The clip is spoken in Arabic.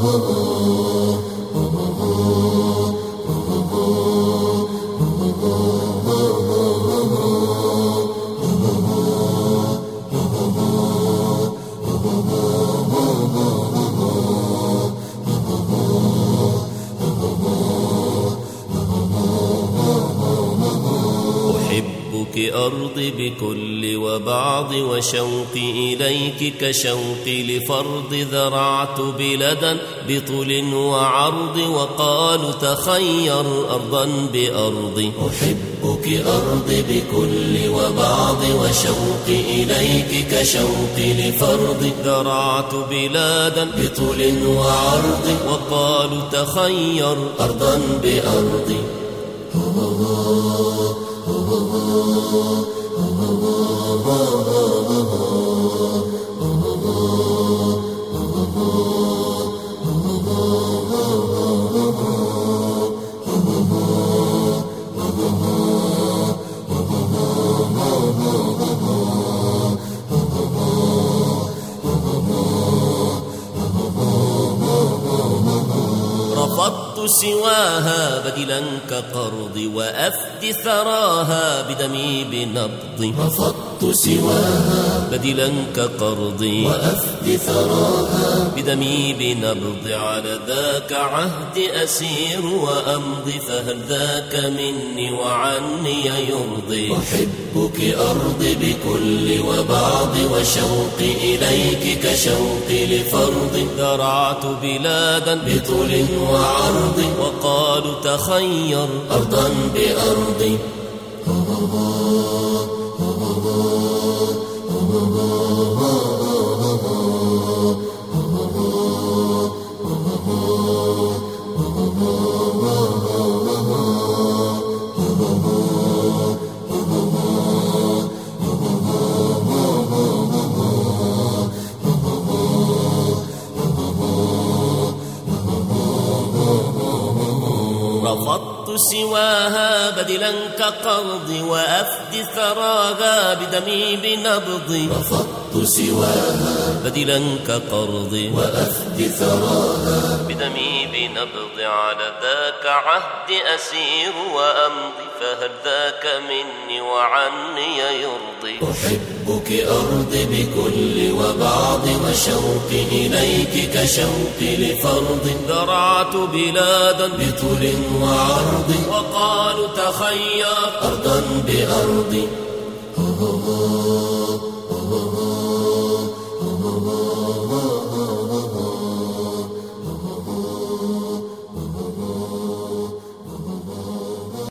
أحبك أرضي بكل وبعض وشوقي إليك كشوقي لفرض ذرعت بلدا بطول وعرض وقالوا تخير أرضا بأرض أحبك أرضي بكل وبعض وشوقي إليك كشوقي لفرض ذرعت بلادا بطول وعرض وقالوا تخير أرضا بأرض. Oh, رفضت سواها بدلا كقرض وأفدي ثراها بدمي بنبض رفضت سواها بدلا كقرض وأفدي ثراها بدمي بنبض على ذاك عهد أسير وأمضي فهل ذاك مني وعني يرضي أحبك أرضي بكل وبعض وشوقي إليك كشوقي لفرض. ذرعت بلادا بطول وعرض وقالوا تخير. أرضا بأرض. رفضت سواها بدلا كقرض وأفدي ثراها بدمي بنبض رفضت سواها بدلا كقرض وأفدي ثراها بدمي بنبض على ذاك عهد أسير وأمضي. فهل ذاك مني وعني يرضي؟ أحبك أرضي بكل وبعض وشوقي إليك كشوقي لفرض. ذرعت بلادا بطول وعرض. وقالوا تخير أرضا بأرض.